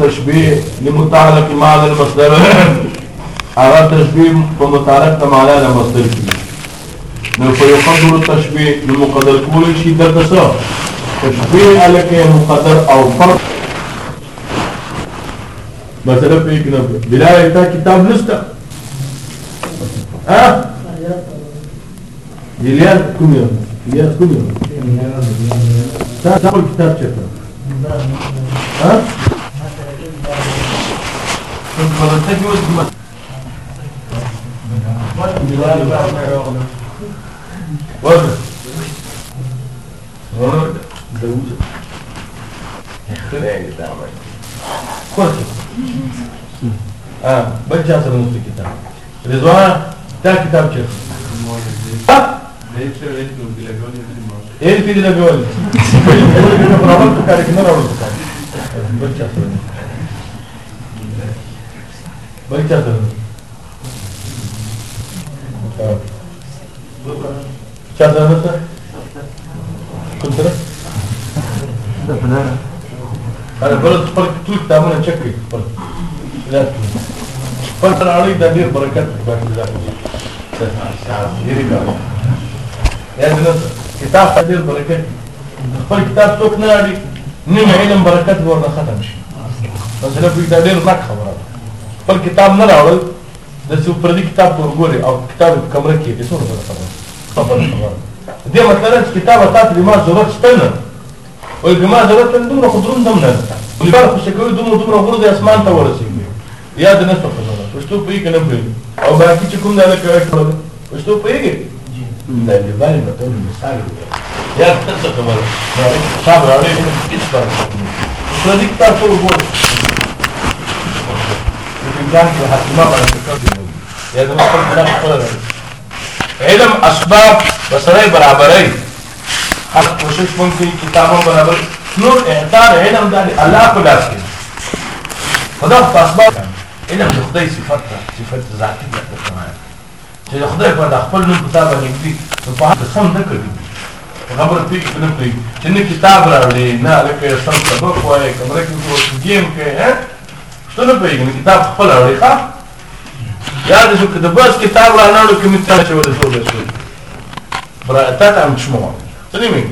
تشبيه لمتعلق معنى المصدر. هذا تشبيه ومتعلق معنى المصدر. نو فيقدر التشبيه لمقدر كل شيء درسه تشبيه عليك مقدر أو فرق مثلا في كتاب بلا كتاب لسته ها؟ إلياس كم يوم؟ إلياس كم يوم؟ تعال كتاب شكرا. ها؟ ورد ورد دوزة خلعي تعمل كويس آه بجاز نص الكتاب رضوان تا كتاب شيخ إيه في دي بيقول أنا برافو بجاز شاذ هذا كنت أنا بلد فرق طول تعمل تشكي فرق لا فرق عليك ده دير بركات بارك الله يا ابن كتاب تدير بركات فرق فرق كتاب نه راول د څو پر دې کتاب ورګوري او کتاب کمره کې دې څونه خبره خبره دې مطلب چې کتاب تاسو ما ضرورت شته نه وای ګما ضرورت نه دومره خضرون دم نه ولې په شکل دومره دومره د اسمان ته ورسیږي یا د نسو خبره پښتو په کې نه پوي او باقي چې کوم نه کوي پښتو په کې دا دې باندې په توګه مثال یا څه خبره صبر اړې هیڅ کار نه په دې کتاب ټول وګورئ في حسماء على التكاثر يا ده مصر بلا خطر علم ممكن كتابه برابر نور اعتار علم ده الله قداس كده فضغط أسباب. علم تخضي صفتها صفت ذاتية تسمعها چې خدای په خپل نوم کتابه لیکي نو په هغه سم خبر پیګ نه کوي چې کتاب راوړي نه لکه سم سبق وایي کمره کې ګیم کې ته نه پوهېږم کتاب خپل راوړې ښه یاد شو که د بس کتاب را ناړو کې مې چې ولې ټول شو برایتات هم چمو څه نه مې